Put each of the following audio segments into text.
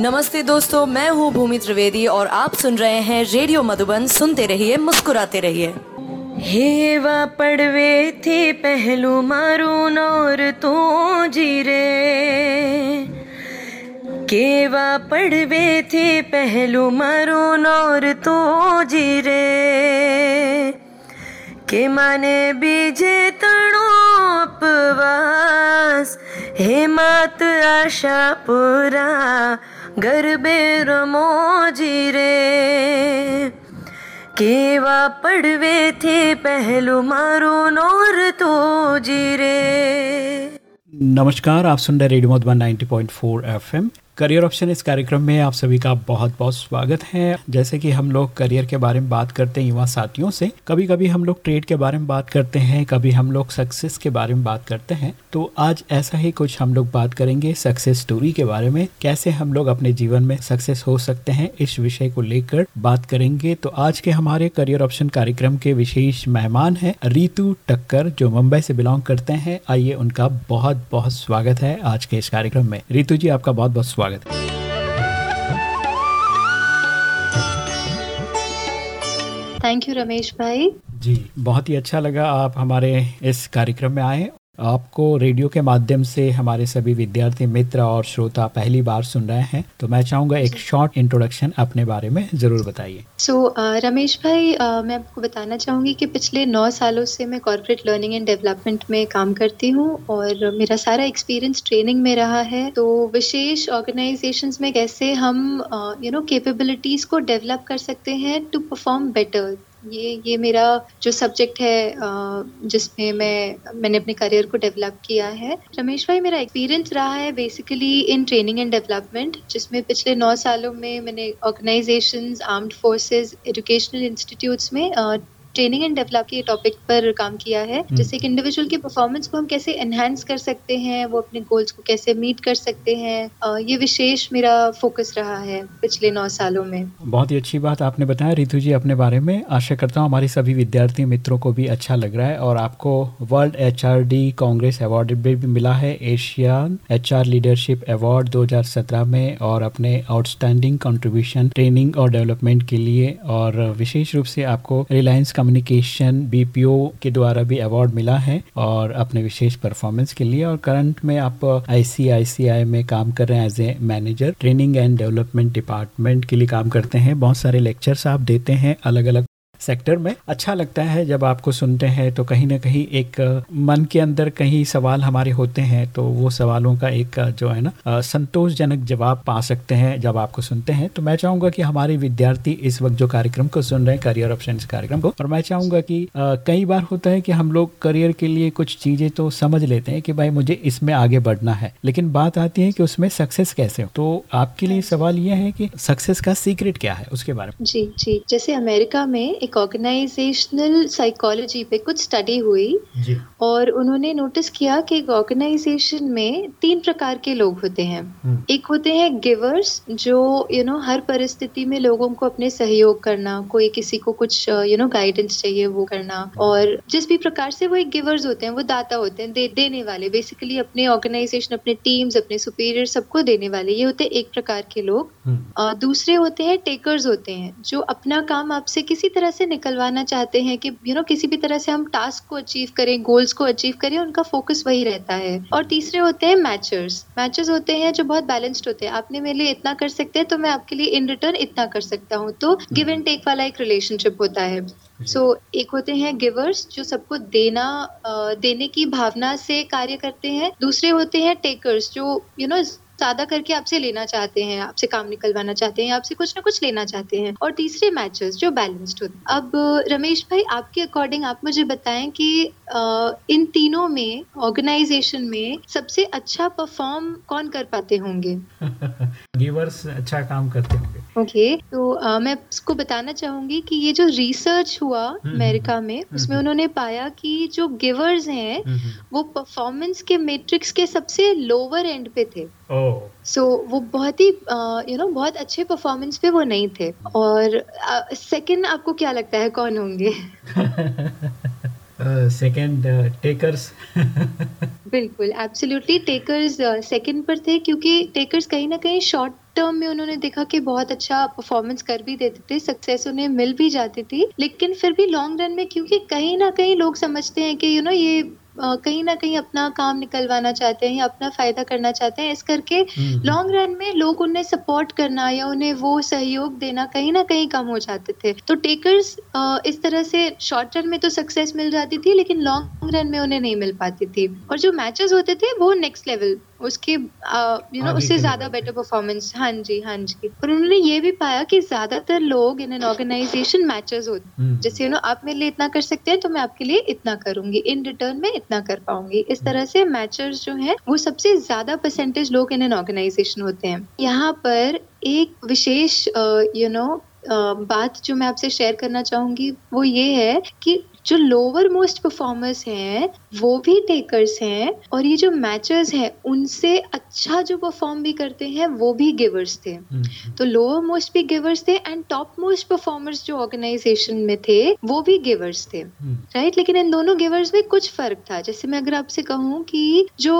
नमस्ते दोस्तों, मैं हूँ भूमि त्रिवेदी और आप सुन रहे हैं रेडियो मधुबन। सुनते रहिए, मुस्कुराते रहिए। हेवा पड़वे थे पहलू मारू नौर तो जीरे। केवा पड़वे थे पहलू मारू नौर तो जीरे। के माने बीजे तणो उपवास हे मात आशा पूरा गरबेर मोजी रे। केवा पड़वे थे पहलू मारो नोर तो जीरे नमस्कार, आप सुन रहे radio Madhuban 90.4 FM. Career option इस कार्यक्रम में आप सभी का बहुत बहुत स्वागत है। जैसे कि हम लोग करियर के बारे में बात करते हैं युवा साथियों से कभी कभी हम लोग ट्रेड के बारे में बात करते हैं, कभी हम लोग सक्सेस के बारे में बात करते हैं। तो आज ऐसा ही कुछ हम लोग बात करेंगे सक्सेस स्टोरी के बारे में, कैसे हम लोग अपने जीवन में सक्सेस हो सकते हैं इस विषय को लेकर बात करेंगे। तो आज के हमारे करियर ऑप्शन कार्यक्रम के विशेष मेहमान है रितु टक्कर, जो मुंबई से बिलोंग करते हैं। आइए उनका बहुत बहुत स्वागत है आज के इस कार्यक्रम में। रितु जी, आपका बहुत बहुत स्वागत स्वागत। है थैंक यू रमेश भाई जी बहुत ही अच्छा लगा आप हमारे इस कार्यक्रम में आए। आपको रेडियो के माध्यम से हमारे सभी विद्यार्थी मित्र और श्रोता पहली बार सुन रहे हैं तो मैं चाहूँगा एक शॉर्ट इंट्रोडक्शन अपने बारे में ज़रूर बताइए। सो so, uh, रमेश भाई uh, मैं आपको बताना चाहूँगी कि पिछले नौ सालों से मैं कॉर्पोरेट लर्निंग एंड डेवलपमेंट में काम करती हूँ और मेरा सारा एक्सपीरियंस ट्रेनिंग में रहा है। तो विशेष ऑर्गेनाइजेशन में कैसे हम यू नो केपेबिलिटीज़ को डेवलप कर सकते हैं टू परफॉर्म बेटर ये ये मेरा जो सब्जेक्ट है जिसमें मैं, मैंने अपने करियर को डेवलप किया है। रमेश भाई, मेरा एक्सपीरियंस रहा है basically in training and development जिसमें पिछले नौ सालों में मैंने organisations armed forces educational institutes में ट्रेनिंग एंड डेवलप के टॉपिक पर काम किया है। हम्म। जैसे एक इंडिविजुअल की परफॉर्मेंस को हम कैसे एनहेंस कर सकते हैं वो अपने गोल्स को कैसे मीट कर सकते हैं ये विशेष मेरा फोकस रहा है पिछले नौ सालों में। बहुत ही अच्छी बात आपने बताया। रितु जी अपने बारे में आशा करता हूँ हमारे सभी विद्यार्थी मित्रों को भी अच्छा लग रहा है और आपको वर्ल्ड एचआरडी कांग्रेस अवार्ड भी मिला है। एशियन एच लीडरशिप अवार्ड 2017 में और अपने आउटस्टैंडिंग कंट्रीब्यूशन ट्रेनिंग और डेवलपमेंट के लिए और विशेष रूप से आपको रिलायंस कम्युनिकेशन बीपीओ के द्वारा भी अवार्ड मिला है और अपने विशेष परफॉर्मेंस के लिए और करंट में आप आईसीआईसीआई में काम कर रहे हैं as a manager training and development department के लिए काम करते हैं। बहुत सारे लेक्चर्स आप देते हैं अलग अलग सेक्टर में अच्छा लगता है जब आपको सुनते हैं तो कहीं ना कहीं एक मन के अंदर कहीं सवाल हमारे होते हैं तो वो सवालों का एक जो है ना संतोषजनक जवाब पा सकते हैं जब आपको सुनते हैं। तो मैं चाहूँगा कि हमारे विद्यार्थी इस वक्त जो कार्यक्रम को सुन रहे हैं करियर ऑप्शन कार्यक्रम को, और मैं चाहूँगा कि कई बार होता है कि हम लोग करियर के लिए कुछ चीज़ें तो समझ लेते हैं कि भाई मुझे इसमें आगे बढ़ना है, लेकिन बात आती है कि उसमें सक्सेस कैसे हो। तो आपके लिए सवाल यह है कि सक्सेस का सीक्रेट क्या है, उसके बारे में? जी जी। जैसे अमेरिका में एक एक ऑर्गेनाइजेशनल साइकोलॉजी पे कुछ स्टडी हुई और उन्होंने नोटिस किया कि एक ऑर्गेनाइजेशन में तीन प्रकार के लोग होते हैं हम्म। एक होते हैं गिवर्स जो यू you नो know, हर परिस्थिति में लोगों को अपने सहयोग करना कोई किसी को कुछ यू नो गाइडेंस चाहिए वो करना और जिस भी प्रकार से वो एक गिवर्स होते हैं वो दाता होते हैं दे, देने वाले बेसिकली अपने ऑर्गेनाइजेशन अपने टीम्स अपने सुपीरियर सबको देने वाले ये होते हैं एक प्रकार के लोग हम्म। दूसरे होते हैं टेकर्स होते हैं जो अपना काम आपसे किसी तरह से से निकलवाना चाहते हैं कि यू नो किसी भी तरह से हम टास्क को अचीव करें गोल्स को अचीव करें उनका फोकस वही रहता है। और तीसरे होते हैं मैचर्स मैचेस होते हैं जो बहुत बैलेंस्ड होते हैं। आपने मेरे लिए इतना कर सकते हैं तो मैं आपके लिए इन रिटर्न इतना कर सकता हूँ। तो गिव एंड टेक वाला एक रिलेशनशिप होता है। सो so, एक होते हैं गिवर्स जो सबको देना देने की भावना से कार्य करते हैं। दूसरे होते हैं टेकर्स जो यू you नो know, ज़्यादा करके आपसे लेना चाहते हैं आपसे काम निकलवाना चाहते हैं आपसे कुछ ना कुछ लेना चाहते हैं। और तीसरे मैचेस जो बैलेंस्ड होते हैं अब रमेश भाई आपके अकॉर्डिंग आप मुझे बताएँ कि इन तीनों में ऑर्गेनाइजेशन में सबसे अच्छा परफॉर्म कौन कर पाते होंगे? गिवर्स अच्छा काम करते होंगे। ओके okay, तो आ, मैं उसको बताना चाहूँगी कि ये जो रिसर्च हुआ हम्म, हम्म, अमेरिका में हम्म, उसमें उन्होंने पाया कि जो गिवर्स हैं वो परफॉर्मेंस के मैट्रिक्स के सबसे लोअर एंड पे थे। सो so, वो बहुत ही यू नो बहुत अच्छे परफॉर्मेंस पे वो नहीं थे। और सेकंड uh, आपको क्या लगता है कौन होंगे? सेकंड टेकर्स बिल्कुल एब्सोल्युटली टेकर्स सेकंड पर थे क्योंकि टेकर्स कहीं ना कहीं शॉर्ट टर्म में उन्होंने देखा कि बहुत अच्छा परफॉर्मेंस कर भी देते थे सक्सेस उन्हें मिल भी जाती थी। लेकिन फिर भी लॉन्ग रन में क्योंकि कहीं ना कहीं लोग समझते हैं कि यू नो ये कहीं ना कहीं अपना काम निकलवाना चाहते हैं या अपना फ़ायदा करना चाहते हैं इस करके लॉन्ग रन में लोग उन्हें सपोर्ट करना या उन्हें वो सहयोग देना कहीं ना कहीं कम हो जाते थे। तो टेकर्स इस तरह से शॉर्ट रन में तो सक्सेस मिल जाती थी लेकिन लॉन्ग रन में उन्हें नहीं मिल पाती थी। और जो मैचेस होते थे वो नेक्स्ट लेवल उसके यू नो उससे ज़्यादा बेटर परफॉर्मेंस हाँ जी हाँ जी। और उन्होंने ये भी पाया कि ज़्यादातर लोग इन एन ऑर्गेनाइजेशन मैचेस होते हैं। जैसे यू नो आप मेरे लिए इतना कर सकते हैं तो मैं आपके लिए इतना करूँगी। इन रिटर्न में इतना कर पाऊँगी। इस हम्म। तरह से मैचर्स जो हैं वो सबसे ज़्यादा परसेंटेज लोग इन एन ऑर्गेनाइजेशन होते हैं। यहाँ पर एक विशेष यू नो बात जो मैं आपसे शेयर करना चाहूँगी वो ये है कि जो लोअर मोस्ट परफॉर्मर्स हैं वो भी टेकर्स हैं और ये जो मैचर्स हैं उनसे अच्छा जो परफॉर्म भी करते हैं वो भी गिवर्स थे हम्म। तो लोअर मोस्ट भी गिवर्स थे एंड टॉप मोस्ट परफॉर्मर्स जो ऑर्गेनाइजेशन में थे वो भी गिवर्स थे राइट हम्म। लेकिन इन दोनों गिवर्स में कुछ फ़र्क था जैसे मैं अगर आपसे कहूँ कि जो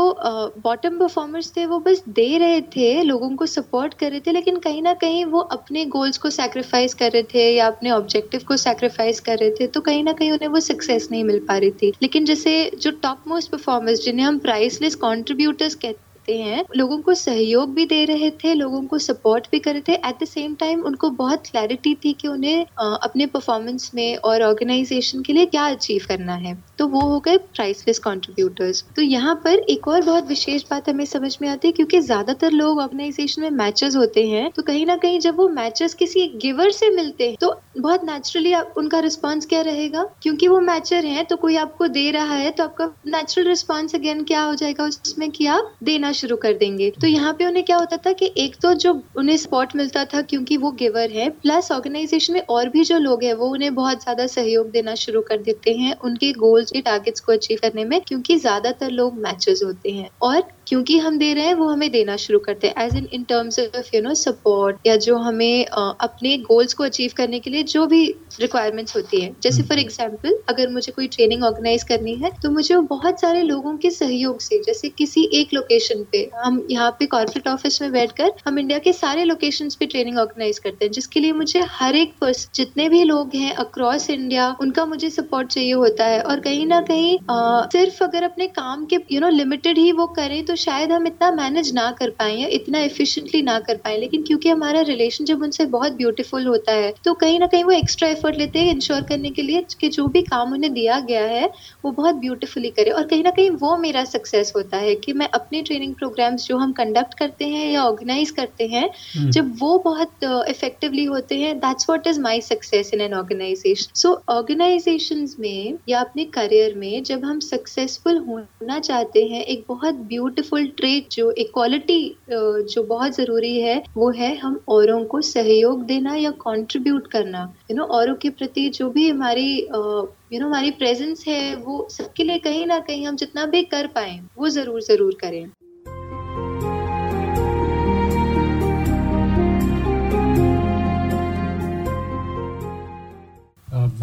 बॉटम uh, परफॉर्मर्स थे वो बस दे रहे थे लोगों को सपोर्ट कर रहे थे लेकिन कहीं ना कहीं वो अपने गोल्स को सेक्रीफाइस कर रहे थे या अपने ऑब्जेक्टिव को सेक्रीफाइस कर रहे थे तो कहीं ना कहीं उन्हें वो सक्सेस नहीं मिल पा रही थी। लेकिन जैसे जो टॉप मोस्ट परफॉर्मर्स जिन्हें हम प्राइसलेस कॉन्ट्रीब्यूटर्स कहते सकते हैं। लोगों को सहयोग भी दे रहे थे, लोगों को सपोर्ट भी कर रहे थे। एट द सेम टाइम उनको बहुत क्लैरिटी थी कि उन्हें अपने परफॉर्मेंस में और ऑर्गेनाइजेशन के लिए क्या अचीव करना है। तो वो हो गए प्राइसलेस कॉन्ट्रीब्यूटर्स तो यहाँ पर एक और बहुत विशेष बात हमें समझ में आती है, क्योंकि ज़्यादातर लोग ऑर्गेनाइजेशन में मैचेस होते हैं तो कहीं ना कहीं जब वो मैचेस किसी गिवर से मिलते हैं तो बहुत नेचुरली उनका रिस्पॉन्स क्या रहेगा? क्योंकि वो मैचर है तो कोई आपको दे रहा है तो आपका नेचुरल रिस्पॉन्स अगेन क्या हो जाएगा? उसमें कि आप देना शुरू कर देंगे। तो यहाँ पे उन्हें क्या होता था कि एक तो जो उन्हें स्पॉट मिलता था क्योंकि वो गिवर है प्लस ऑर्गेनाइजेशन में और भी जो लोग हैं, वो उन्हें बहुत ज़्यादा सहयोग देना शुरू कर देते हैं उनके गोल्स के टारगेट्स को अचीव करने में, क्योंकि ज़्यादातर लोग मैचेस होते हैं। और क्योंकि हम दे रहे हैं वो हमें देना शुरू करते हैं as in in terms of you know support या जो हमें अपने गोल्स को अचीव करने के लिए जो भी रिक्वायरमेंट्स होती है जैसे फॉर हम्म। एग्ज़ाम्पल अगर मुझे कोई ट्रेनिंग ऑर्गेनाइज करनी है तो मुझे बहुत सारे लोगों के सहयोग से जैसे किसी एक लोकेशन पे हम यहाँ पे कॉर्पोरेट ऑफ़िस में बैठकर हम इंडिया के सारे लोकेशन पे ट्रेनिंग ऑर्गेनाइज करते हैं जिसके लिए मुझे हर एक पर्सन जितने भी लोग हैं अक्रॉस इंडिया उनका मुझे सपोर्ट चाहिए होता है और कहीं ना कहीं आ, सिर्फ़ अगर अपने काम के यू नो लिमिटेड ही वो करें तो शायद हम इतना मैनेज ना कर पाए या इतना एफिशिएंटली ना कर पाए लेकिन क्योंकि हमारा रिलेशन जब उनसे बहुत ब्यूटीफुल होता है तो कहीं ना कहीं वो एक्स्ट्रा एफर्ट लेते हैं इंश्योर करने के लिए कि जो भी काम उन्हें दिया गया है वो बहुत ब्यूटीफुली करे और कहीं ना कहीं वो मेरा सक्सेस होता है कि मैं अपने ट्रेनिंग प्रोग्राम्स जो हम कंडक्ट करते हैं या ऑर्गेनाइज करते हैं हम्म। जब वो बहुत इफेक्टिवली होते हैं that's what is my success in an organisation so organisation में या अपने करियर में जब हम सक्सेसफुल होना चाहते हैं एक बहुत ब्यूटीफुल ट्रेट जो इक्वालिटी जो बहुत ज़रूरी है, वो है हम औरों को सहयोग देना या कंट्रीब्यूट करना। यू नो औरों के प्रति जो भी हमारी यू नो हमारी प्रेजेंस है, वो सबके लिए कहीं ना कहीं हम जितना भी कर पाए, वो ज़रूर ज़रूर करें।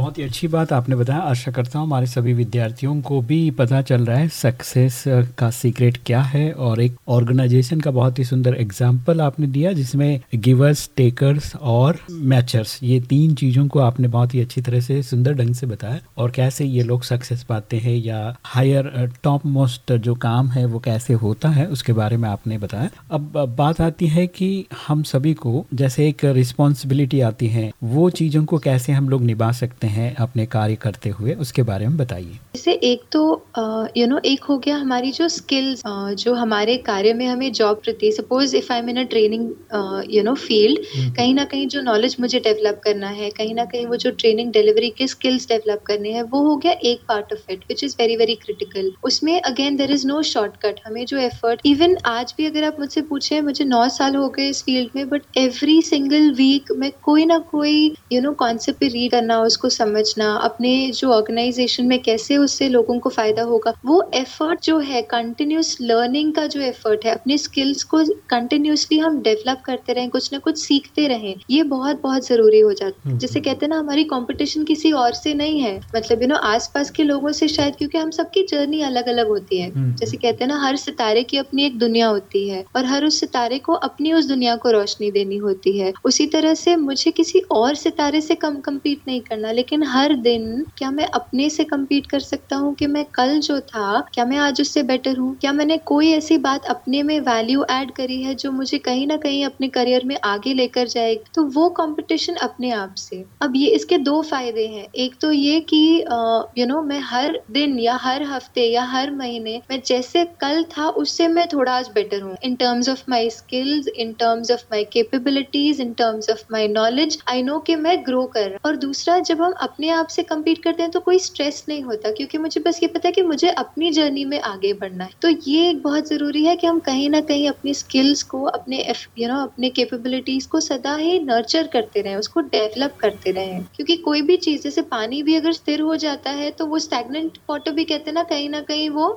बहुत ही अच्छी बात आपने बताया। आशा करता हूँ हमारे सभी विद्यार्थियों को भी पता चल रहा है सक्सेस का सीक्रेट क्या है और एक ऑर्गेनाइजेशन का बहुत ही सुंदर एग्ज़ाम्पल आपने दिया, जिसमें गिवर्स टेकर्स और मैचर्स ये तीन चीज़ों को आपने बहुत ही अच्छी तरह से सुंदर ढंग से बताया। और कैसे ये लोग सक्सेस पाते हैं या हायर टॉप मोस्ट जो काम है वो कैसे होता है, उसके बारे में आपने बताया। अब बात आती है कि हम सभी को जैसे एक रिस्पॉन्सिबिलिटी आती है, वो चीज़ों को कैसे हम लोग निभा सकते हैं। अपने कार्य करते हुए उसके बारे में बताइए। जैसे एक तो यू नो एक हो गया हमारी जो स्किल्स जो हमारे कार्य में हमें जॉब प्रति suppose if I in a training you know field कहीं ना कहीं जो नॉलेज मुझे डेवलप करना है कहीं ना कहीं वो जो ट्रेनिंग डिलीवरी के स्किल्स डेवलप करने हैं वो हो गया एक part of it which is very very critical उसमें again there is no shortcut हमें जो एफर्ट इवन आज भी अगर आप मुझसे पूछे मुझे नौ साल हो गए इस फ़ील्ड में बट एवरी सिंगल वीक में कोई ना कोई यू नो कॉन्सेप्ट रीड करना उसको समझना अपने जो ऑर्गेनाइजेशन में कैसे उससे लोगों को फ़ायदा होगा वो एफर्ट जो है कंटिन्यूस लर्निंग का जो एफर्ट है अपने स्किल्स को कंटिन्यूसली हम डेवलप करते रहें कुछ ना कुछ सीखते रहें ये बहुत बहुत ज़रूरी हो जाता है। हम्म, जैसे। कहते हैं ना हमारी कॉम्पिटिशन किसी और से नहीं है मतलब यू नो आसपास के लोगों से शायद क्योंकि हम सबकी जर्नी अलग अलग होती है। हम्म, जैसे कहते हैं ना हर सितारे की अपनी एक दुनिया होती है और हर उस सितारे को अपनी उस दुनिया को रोशनी देनी होती है। उसी तरह से मुझे किसी और सितारे से कम कम्पीट नहीं करना लेकिन हर दिन क्या मैं अपने से कम्पीट कर सकता हूँ कि मैं कल जो था, क्या मैं आज उससे बेटर हूँ? क्या मैंने कोई ऐसी बात अपने में वैल्यू ऐड करी है जो मुझे कहीं ना कहीं अपने करियर में आगे लेकर जाएगी? तो वो कंपटीशन अपने आप से। अब ये इसके दो फ़ायदे हैं। एक तो ये कि यू नो मैं हर दिन या हर हफ़्ते या हर महीने मैं जैसे कल था, उससे मैं थोड़ा आज बेटर हूँ। In terms of my skills in terms of my capabilities in terms of my knowledge I know कि मैं ग्रो कर रहा और दूसरा, जब हम अपने आप से कम्पीट करते हैं तो कोई स्ट्रेस नहीं होता क्योंकि मुझे बस ये पता है कि मुझे अपनी जर्नी में आगे बढ़ना है। तो ये एक बहुत ज़रूरी है कि हम कहीं ना कहीं अपनी स्किल्स को अपने यू नो अपने केपेबिलिटीज को सदा ही नर्चर करते रहे उसको डेवलप करते रहे। क्योंकि कोई भी चीज़ जैसे पानी भी अगर स्थिर हो जाता है तो वो स्टैगनेंट वाटर भी कहते हैं ना कहीं ना कहीं वो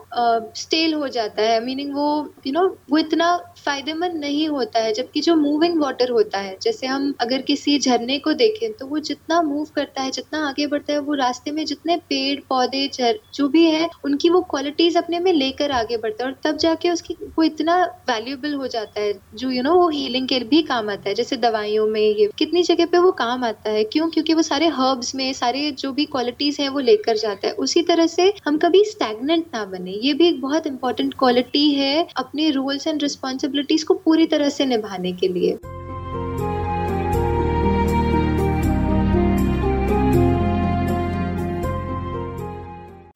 स्टेल हो जाता है। मीनिंग वो यू you नो know, वो इतना फ़ायदेमंद नहीं होता है जबकि जो मूविंग वाटर होता है जैसे हम अगर किसी झरने को देखें तो वो जितना मूव करता है जितना आगे बढ़ता है वो रास्ते में जितने पेड़ पौधे जो भी है उनकी वो क्वालिटीज अपने में लेकर आगे बढ़ता है और तब जाके उसकी वो इतना वैल्यूएबल हो जाता है जो यू you नो know, वो हीलिंग के भी काम आता है जैसे दवाइयों में ये कितनी जगह पे वो काम आता है क्यों? क्योंकि वो सारे हर्ब्स में सारे जो भी क्वालिटीज हैं वो लेकर जाता है उसी तरह से हम कभी स्टैगनेंट ना बने ये भी एक बहुत इंपॉर्टेंट क्वालिटी है अपने रूल्स एंड रिस्पॉन्सिबिलिटीज को पूरी तरह से निभाने के लिए।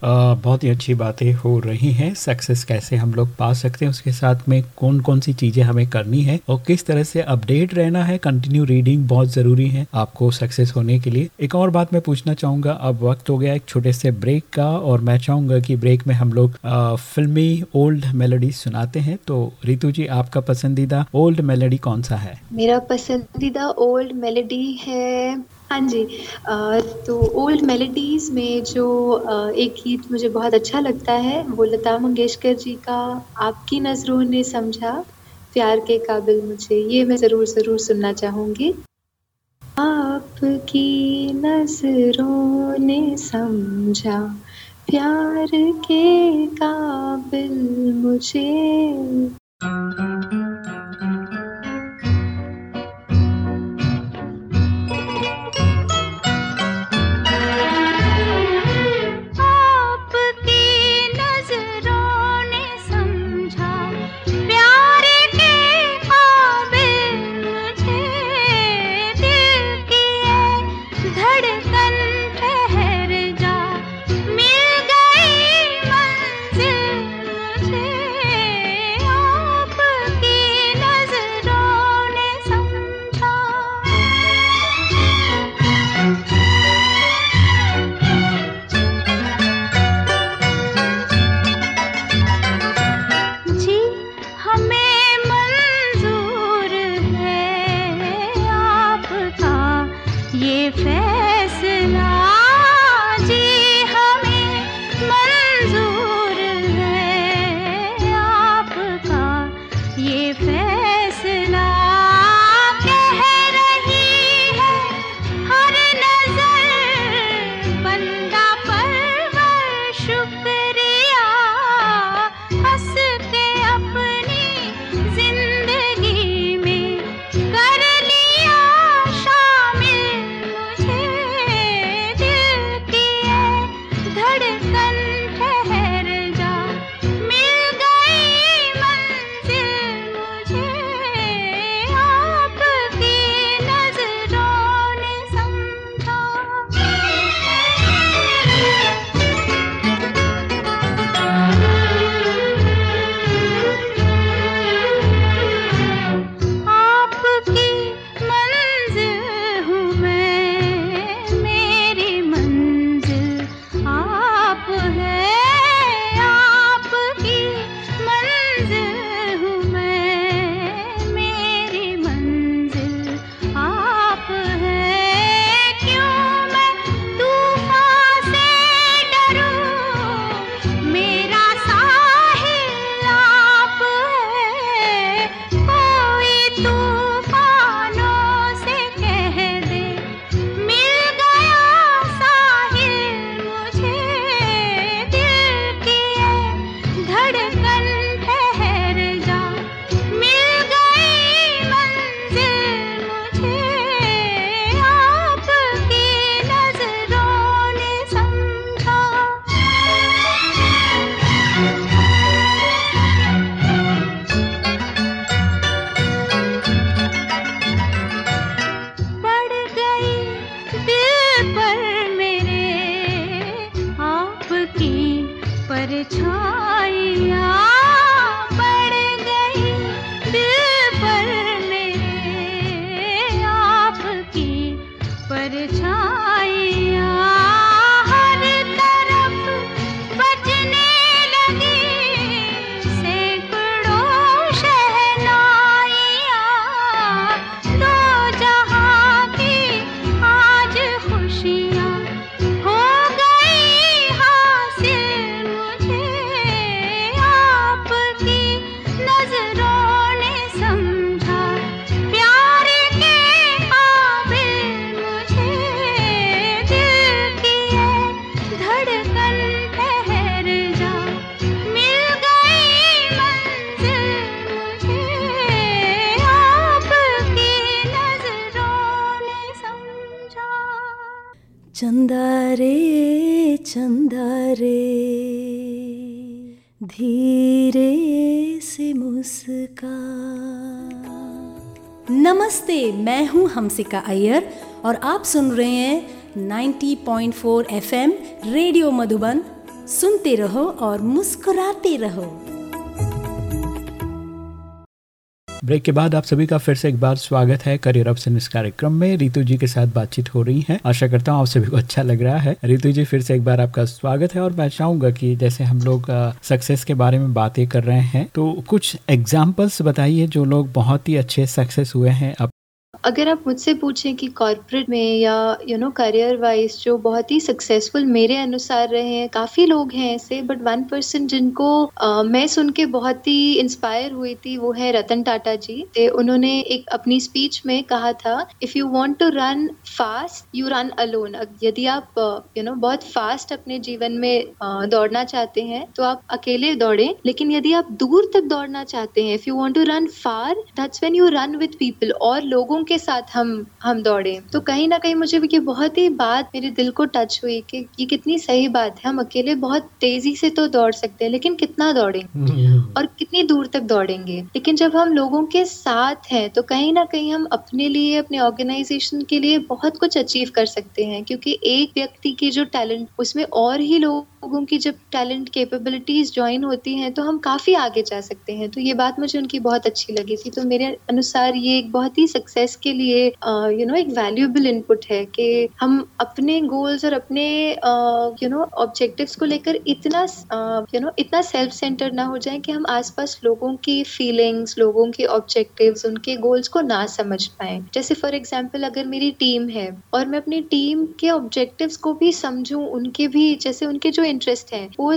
बहुत ही अच्छी बातें हो रही हैं। सक्सेस कैसे हम लोग पा सकते हैं, उसके साथ में कौन कौन सी चीज़ें हमें करनी है और किस तरह से अपडेट रहना है कंटिन्यू रीडिंग बहुत ज़रूरी है आपको सक्सेस होने के लिए। एक और बात मैं पूछना चाहूँगा, अब वक्त हो गया एक छोटे से ब्रेक का और मैं चाहूँगा कि ब्रेक में हम लोग फिल्मी ओल्ड मेलोडी सुनाते हैं। तो रितु जी, आपका पसंदीदा ओल्ड मेलोडी कौन सा है? मेरा पसंदीदा ओल्ड मेलोडी है हाँ जी तो ओल्ड मेलोडीज़ में जो एक गीत मुझे बहुत अच्छा लगता है, वो लता मंगेशकर जी का आपकी नज़रों ने समझा, प्यार के काबिल मुझे, ये मैं ज़रूर ज़रूर सुनना चाहूँगी। आपकी नज़रों ने समझा, प्यार के काबिल मुझे। नमस्ते, मैं हूँ हमसिका अय्यर और आप सुन रहे हैं 90.4 एफएम रेडियो मधुबन। सुनते रहो और मुस्कुराते रहो। ब्रेक के बाद आप सभी का फिर से एक बार स्वागत है करियर ऑप्शन इस कार्यक्रम में। रितु जी के साथ बातचीत हो रही है। आशा करता हूँ आप सभी को अच्छा लग रहा है। रितु जी, फिर से एक बार आपका स्वागत है और मैं चाहूँगा कि जैसे हम लोग सक्सेस के बारे में बातें कर रहे हैं तो कुछ एग्जाम्पल्स बताइए जो लोग बहुत ही अच्छे सक्सेस हुए हैं। अगर आप मुझसे पूछें कि कॉरपोरेट में या यू नो करियर वाइज जो बहुत ही सक्सेसफुल मेरे अनुसार रहे हैं काफ़ी लोग हैं ऐसे बट वन पर्सन जिनको uh, मैं सुन के बहुत ही इंस्पायर हुई थी वो है रतन टाटा जी। ते उन्होंने एक अपनी स्पीच में कहा था if you want to run fast you run alone यदि आप यू नो बहुत फास्ट अपने जीवन में दौड़ना चाहते हैं तो आप अकेले दौड़ें। लेकिन यदि आप दूर तक दौड़ना चाहते हैं if you want to run far that's when you run with people और लोगों के साथ हम हम दौड़े। तो कहीं ना कहीं मुझे ये बहुत ही बात मेरे दिल को टच हुई कि ये कितनी सही बात है। हम अकेले बहुत तेज़ी से तो दौड़ सकते हैं लेकिन कितना दौड़े और कितनी दूर तक दौड़ेंगे? लेकिन जब हम लोगों के साथ हैं तो कहीं ना कहीं हम अपने लिए अपने ऑर्गेनाइजेशन के लिए बहुत कुछ अचीव कर सकते हैं। क्योंकि एक व्यक्ति की जो टैलेंट उसमें और ही लोगों की जब टैलेंट कैपेबिलिटीज ज्वाइन होती हैं तो हम काफ़ी आगे जा सकते हैं। तो ये बात मुझे उनकी बहुत अच्छी लगी थी। तो मेरे अनुसार ये एक बहुत ही सक्सेस के लिए यू नो एक वैल्यूएबल इनपुट है कि हम अपने गोल्स और अपने यू नो ऑब्जेक्टिव्स को लेकर इतना यू नो इतना सेल्फ सेंटर ना हो जाए कि हम आसपास लोगों की फीलिंग्स लोगों के ऑब्जेक्टिव्स उनके गोल्स को ना समझ पाए। जैसे फॉर एग्ज़ाम्पल अगर मेरी टीम है और मैं अपनी टीम के ऑब्जेक्टिव्स को भी समझूं, उनके भी, जैसे उनके जो इंटरेस्ट है। वो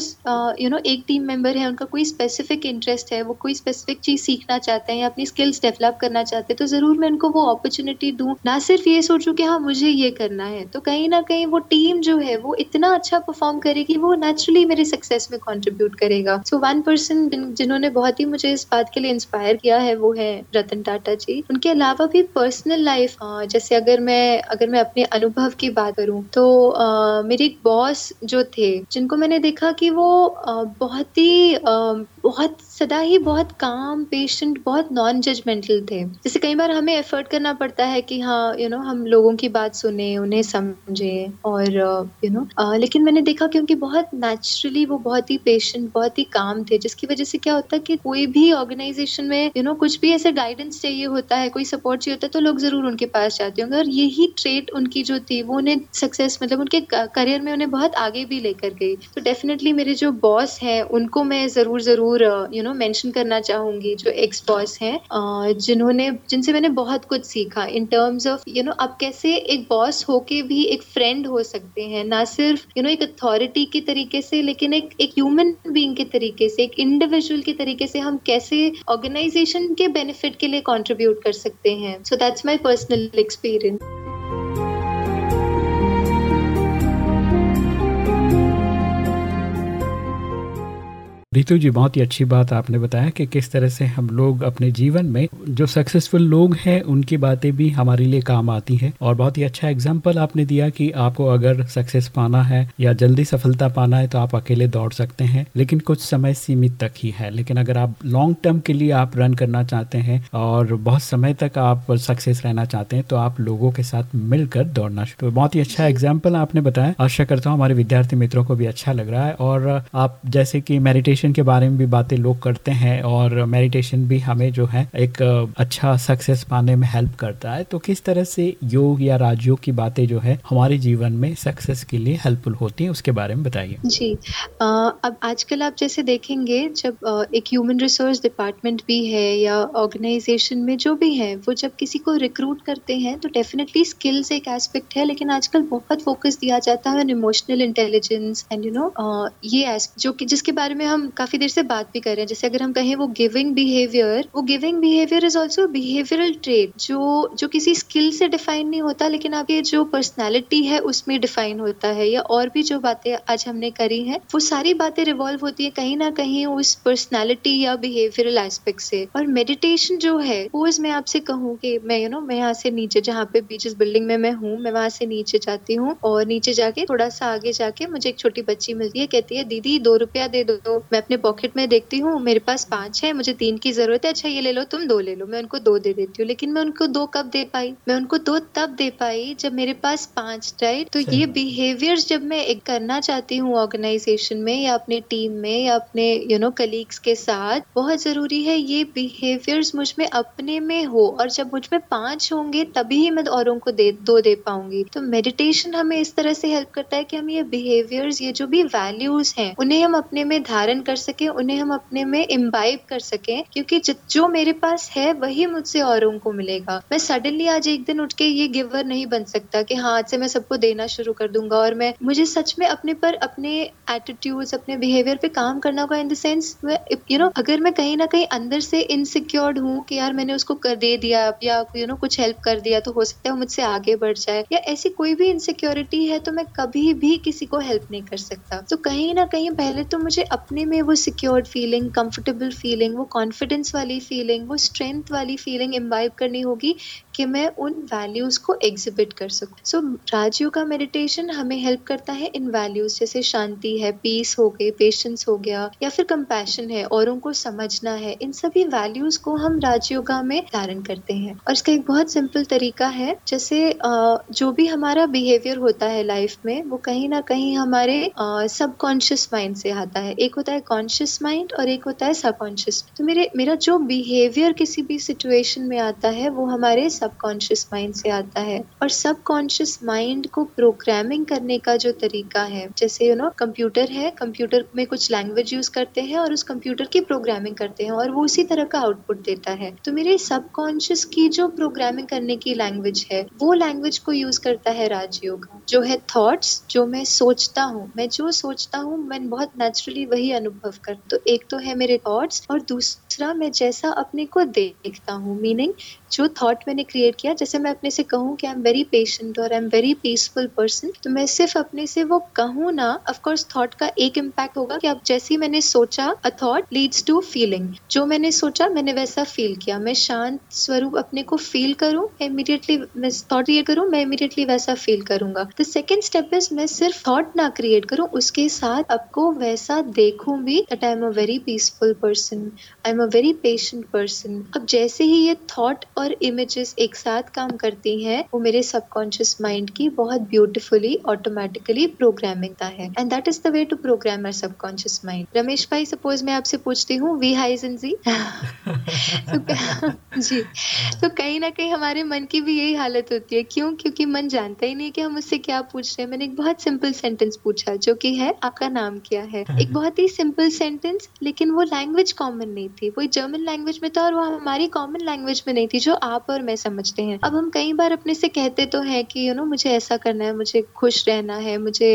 यू नो एक टीम मेंबर है, उनका कोई स्पेसिफिक इंटरेस्ट है, वो कोई स्पेसिफिक चीज़ सीखना चाहते हैं या अपनी स्किल्स डेवलप करना चाहते हैं तो ज़रूर मैं उनको वो अपॉर्चुनिटी दूँ। ना सिर्फ़ ये सोचूं कि हाँ मुझे ये करना है तो कहीं ना कहीं वो टीम जो है, वो इतना अच्छा परफॉर्म करेगी वो नेचुरली मेरे सक्सेस में कॉन्ट्रीब्यूट करेगा। सो वन पर्सन जिन्होंने बहुत ही मुझे इस बात के लिए इंस्पायर किया है, वो है रतन टाटा जी। उनके अलावा भी पर्सनल लाइफ जैसे अगर मैं अगर मैं अपने अनुभव की बात करूँ तो मेरे एक बॉस जो थे जिनको मैंने देखा कि वो बहुत ही बहुत सदा ही बहुत काम पेशेंट बहुत नॉन जजमेंटल थे। जैसे कई बार हमें एफर्ट करना पड़ता है कि हाँ यू you नो know, हम लोगों की बात सुने उन्हें समझे और यू नो know, लेकिन मैंने देखा कि उनकी बहुत नेचुरली वो बहुत ही पेशेंट बहुत ही काम थे जिसकी वजह से क्या होता है कि कोई भी ऑर्गेनाइजेशन में यू you नो know, कुछ भी ऐसे गाइडेंस चाहिए होता है कोई सपोर्ट चाहिए होता है तो लोग ज़रूर उनके पास जाते होंगे और यही ट्रेट उनकी जो थी वो उन्हें सक्सेस मतलब उनके करियर में उन्हें बहुत आगे भी लेकर गई। तो डेफिनेटली मेरे जो बॉस है उनको मैं ज़रूर ज़रूर यू नो मेंशन करना चाहूँगी जो एक्स बॉस हैं जिन्होंने जिनसे मैंने बहुत कुछ सीखा in terms of you know आप कैसे एक बॉस होके भी एक फ्रेंड हो सकते हैं ना सिर्फ़ यू you नो know, एक अथॉरिटी के तरीके से लेकिन एक एक ह्यूमन बींग के तरीके से एक इंडिविजुअल के तरीके से हम कैसे ऑर्गेनाइजेशन के बेनिफिट के लिए कॉन्ट्रीब्यूट कर सकते हैं। So that's my personal experience Ritu ji, बहुत ही अच्छी बात आपने बताया कि किस तरह से हम लोग अपने जीवन में जो सक्सेसफुल लोग हैं, उनकी बातें भी हमारे लिए काम आती हैं। और बहुत ही अच्छा एग्ज़ाम्पल आपने दिया कि आपको अगर सक्सेस पाना है या जल्दी सफलता पाना है तो आप अकेले दौड़ सकते हैं, लेकिन कुछ समय सीमित तक ही है। लेकिन अगर आप लॉन्ग टर्म के लिए आप रन करना चाहते हैं और बहुत समय तक आप सक्सेस रहना चाहते हैं तो आप लोगों के साथ मिलकर दौड़ना तो बहुत ही अच्छा एग्ज़ाम्पल आपने बताया। आशा करता हूँ हमारे विद्यार्थी मित्रों को भी अच्छा लग रहा है। और आप जैसे कि मेडिटेशन मेडिटेशन के बारे में भी बातें लोग करते हैं और मेडिटेशन भी हमें जो है एक अच्छा सक्सेस पाने में हेल्प करता है। तो किस तरह से योग या राजयोग की बातें जो है हमारे जीवन में सक्सेस के लिए हेल्पफुल होती है उसके बारे में बताइए। जी आ, अब आजकल आप जैसे देखेंगे जब एक ह्यूमन रिसोर्स डिपार्टमेंट भी है या ऑर्गेनाइजेशन में जो भी है वो जब किसी को रिक्रूट करते हैं तो डेफिनेटली स्किल्स एक एस्पेक्ट है लेकिन आजकल बहुत फोकस दिया जाता है emotional intelligence and you know ये जो कि जिसके बारे में हम काफ़ी देर से बात भी कर रहे हैं। जैसे अगर हम कहें वो गिविंग बिहेवियर वो giving behaviour is also behavioural trade जो जो किसी स्किल से डिफाइन नहीं होता, लेकिन आपकी जो पर्सनैलिटी है उसमें डिफाइन होता है या और भी जो बातें आज हमने करी हैं, वो सारी बातें रिवॉल्व होती है कहीं ना कहीं उस पर्सनैलिटी या बिहेवियरल एस्पेक्ट से। और मेडिटेशन जो है, वो मैं आपसे कहूँ कि मैं यू नो मैं यहाँ से नीचे, जहाँ पे बीच बिल्डिंग में मैं हूँ, मैं वहाँ से नीचे जाती हूँ और नीचे जाके थोड़ा सा आगे जाके मुझे एक छोटी बच्ची मिलती है, कहती है, दीदी, दो रुपया दे दो। मैं अपने पॉकेट में देखती हूँ मेरे पास पाँच है मुझे तीन की ज़रूरत है अच्छा ये ले लो तुम दो ले लो मैं उनको दो दे देती हूँ लेकिन मैं उनको दो कब दे पाई? मैं उनको दो तब दे पाई जब मेरे पास पाँच राइट तो ये बिहेवियर जब मैं एक करना चाहती हूँ ऑर्गेनाइजेशन में या अपने टीम में या अपने यू नो कलीग्स के साथ बहुत ज़रूरी है ये बिहेवियर्स मुझमें अपने में हो और जब मुझमें पाँच होंगे तभी ही मैं औरों को दे दो दे पाऊँगी। तो मेडिटेशन हमें इस तरह से हेल्प करता है कि हम ये बिहेवियर्स ये जो भी वैल्यूज़ हैं उन्हें हम अपने में धारण कर सके उन्हें हम अपने में इम्बाइब कर सके क्योंकि जो मेरे पास है वही मुझसे औरों को मिलेगा। मैं सडनली आज एक दिन उठ के ये गिवर नहीं बन सकता कि हाँ आज से मैं सबको देना शुरू कर दूँगा और मैं मुझे सच में अपने पर अपने एटीट्यूड अपने बिहेवियर पे काम करना होगा in the sense you know अगर मैं कहीं ना कहीं अंदर से इनसिक्योर्ड हूँ कि यार मैंने उसको कर दे दिया या यू you नो know, कुछ हेल्प कर दिया तो हो सकता है वो मुझसे आगे बढ़ जाए या ऐसी कोई भी इनसिक्योरिटी है तो मैं कभी भी किसी को हेल्प नहीं कर सकता। तो कहीं ना कहीं पहले तो मुझे अपने में वो सिक्योर्ड फीलिंग कंफर्टेबल फीलिंग वो कॉन्फिडेंस वाली फीलिंग वो स्ट्रेंथ वाली फीलिंग इम्बाइब करनी होगी कि मैं उन वैल्यूज़ को एग्जिबिट कर सकूँ। सो so, राजयोग का मेडिटेशन हमें हेल्प करता है इन वैल्यूज़ जैसे शांति है पीस हो गई पेशेंस हो गया या फिर कंपैशन है औरों को समझना है इन सभी वैल्यूज़ को हम राजयोगा में धारण करते हैं। और इसका एक बहुत सिंपल तरीका है जैसे जो भी हमारा बिहेवियर होता है लाइफ में वो कहीं ना कहीं हमारे सबकॉन्शियस माइंड से आता है। एक होता है कॉन्शियस माइंड और एक होता है सबकॉन्शियस तो मेरे मेरा जो बिहेवियर किसी भी सिचुएशन में आता है वो हमारे सबकॉन्शियस माइंड से आता है। और सबकॉन्शियस माइंड को प्रोग्रामिंग करने का जो तरीका है, जैसे यू नो कंप्यूटर है कंप्यूटर में कुछ लैंग्वेज यूज़ करते हैं और उस कंप्यूटर की प्रोग्रामिंग करते हैं और वो उसी तरह का आउटपुट देता है। तो मेरे सबकॉन्शियस की जो प्रोग्रामिंग करने की लैंग्वेज है, वो लैंग्वेज को यूज़ करता है राजयोग। जो है थॉट्स जो मैं सोचता हूँ, मैं जो सोचता हूँ, मैं बहुत नेचुरली वही अनुभव कर तो एक तो है मेरे थॉट्स और दूसरा मैं जैसा अपने को देखता हूँ। मीनिंग जो थॉट मैंने क्रिएट किया, जैसे मैं अपने से कहूँ कि आई एम वेरी पेशेंट और I am very peaceful person तो मैं सिर्फ़ अपने से वो कहूँ ना ऑफकोर्स थॉट का एक इम्पैक्ट होगा कि अब जैसे ही मैंने सोचा a thought leads to feeling जो मैंने सोचा, मैंने वैसा फील किया। मैं शांत स्वरूप अपने को फील करूँ इमीडिएटली मैं थॉट क्रिएट करूँ, मैं इमीडिएटली वैसा फील करूँगा। द सेकेंड स्टेप इज़ मैं सिर्फ़ थॉट ना क्रिएट करूँ, उसके साथ आपको वैसा देखूँ भी that I am a very peaceful person I am a very patient person अब जैसे ही ये थॉट और इमेजेस एक साथ काम करती हैं, वो मेरे सबकॉन्शियस माइंड की बहुत ब्यूटिफुली ऑटोमेटिकली प्रोग्रामिंग है. And that is the way to program our subconscious mind Ramesh bhai suppose मैं आपसे पूछती हूँ वी हाइजन जी जी तो कहीं ना कहीं हमारे मन की भी यही हालत होती है. क्यों? क्योंकि मन जानता ही नहीं कि हम उससे क्या पूछ रहे हैं? मैंने एक बहुत सिंपल सेंटेंस पूछा जो कि है आपका नाम क्या है? एक बहुत ही सिंपल सेंटेंस लेकिन वो लैंग्वेज कॉमन नहीं थी। वो जर्मन लैंग्वेज में था और वो हमारी कॉमन लैंग्वेज में नहीं थी जो आप और मैं समझते हैं। अब हम कई बार अपने से कहते तो हैं कि यू नो मुझे ऐसा करना है मुझे खुश रहना है मुझे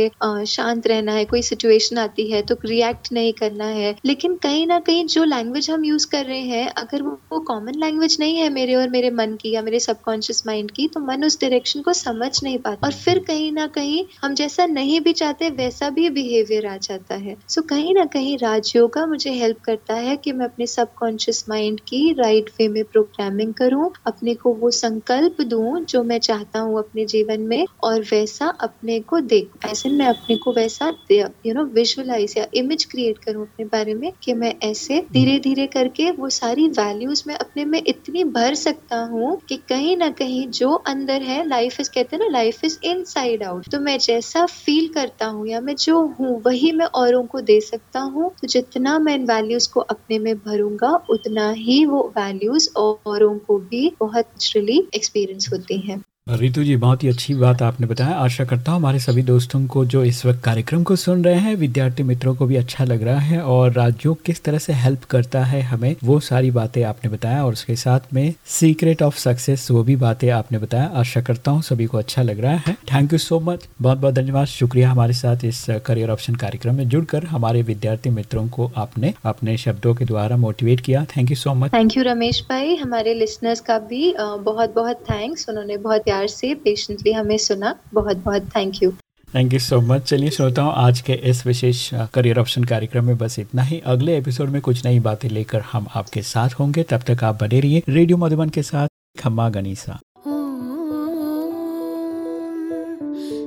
शांत रहना है कोई सिचुएशन आती है तो रिएक्ट नहीं करना है। लेकिन कहीं ना कहीं जो लैंग्वेज हम यूज़ कर रहे हैं अगर वो कॉमन लैंग्वेज नहीं है मेरे और मेरे मन की या मेरे सबकॉन्शियस माइंड की तो मन उस डायरेक्शन को समझ नहीं पाता। और फिर कहीं ना कहीं हम जैसा नहीं भी चाहते वैसा भी बिहेवियर आ जाता है। सो so, कहीं ना कहीं राजयोगा मुझे हेल्प करता है कि मैं अपने सबकॉन्शियस माइंड की राइट वे में प्रोग्रामिंग करूँ अपने को वो संकल्प दूँ जो मैं चाहता हूँ अपने जीवन में और वैसा अपने को देख। ऐसे मैं अपने को वैसा यू नो विजुअलाइज या इमेज क्रिएट करूँ अपने बारे में कि मैं ऐसे धीरे धीरे करके वो सारी वैल्यूज़ में अपने में इतनी भर सकता हूँ कि कहीं ना कहीं जो अंदर है लाइफ इज़ कहते हैं ना life is inside out तो मैं जैसा फील करता हूँ या मैं जो हूँ, वही मैं औरों को दे सकता हूँ। तो जितना मैं इन वैल्यूज़ को अपने में भरूँगा, उतना ही वो वैल्यूज़ औरों को भी बहुत नेचुरली एक्सपीरियंस होती हैं। रितु जी, बहुत ही अच्छी बात आपने बताया। आशा करता हूँ हमारे सभी दोस्तों को जो इस वक्त कार्यक्रम को सुन रहे हैं, विद्यार्थी मित्रों को भी अच्छा लग रहा है और राज्यों किस तरह से हेल्प करता है हमें, वो सारी बातें आपने बताया और उसके साथ में सीक्रेट ऑफ़ सक्सेस, वो भी बातें आपने बताया। आशा करता हूँ सभी को अच्छा लग रहा है। Thank you so much. बहुत बहुत धन्यवाद। शुक्रिया हमारे साथ इस करियर ऑप्शन कार्यक्रम में जुड़कर। हमारे विद्यार्थी मित्रों को आपने अपने शब्दों के द्वारा मोटिवेट किया। Thank you so much. Thank you Ramesh bhai. हमारे लिसनर्स का भी बहुत बहुत थैंक्स उन्होंने बहुत प्यार से पेशेंटली हमें सुना। बहुत बहुत thank you thank you so much चलिए श्रोताओं आज के इस विशेष करियर ऑप्शन कार्यक्रम में बस इतना ही। अगले एपिसोड में कुछ नई बातें लेकर हम आपके साथ होंगे। तब तक आप बने रहिए रेडियो मधुबन के साथ। खम्मा गनीसा।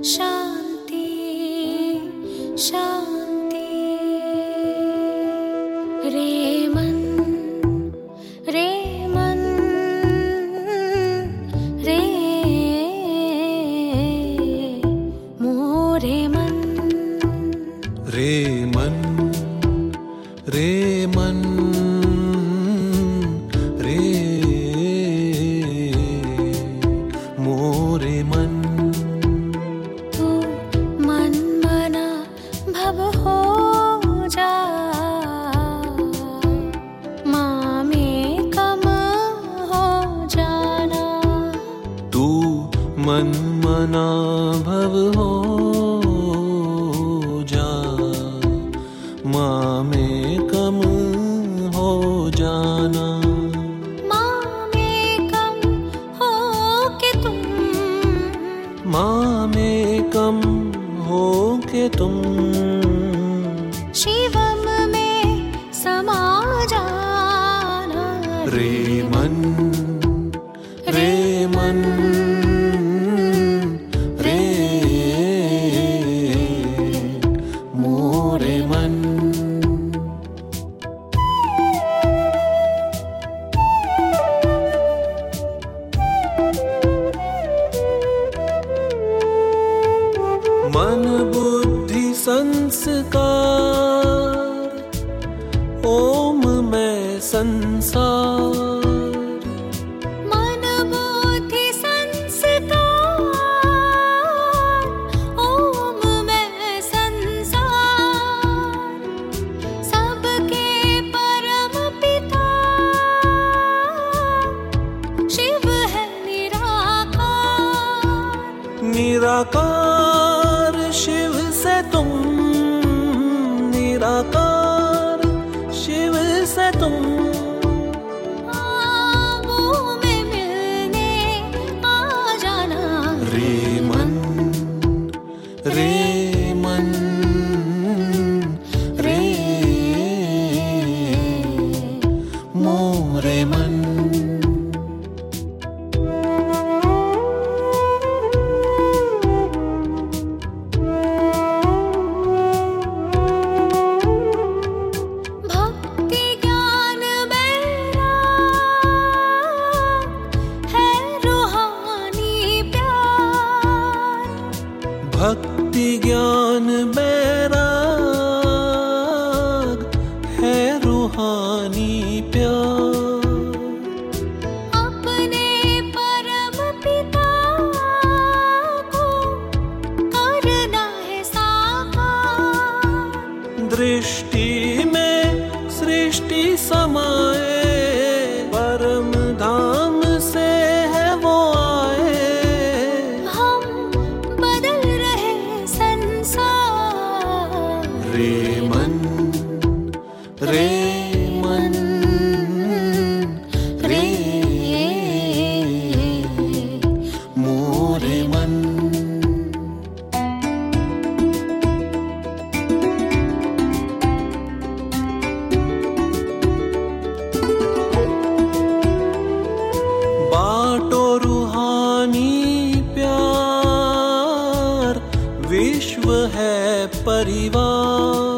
शांति शांति। मामे का भक्ति ज्ञान बैरा विश्व है परिवार।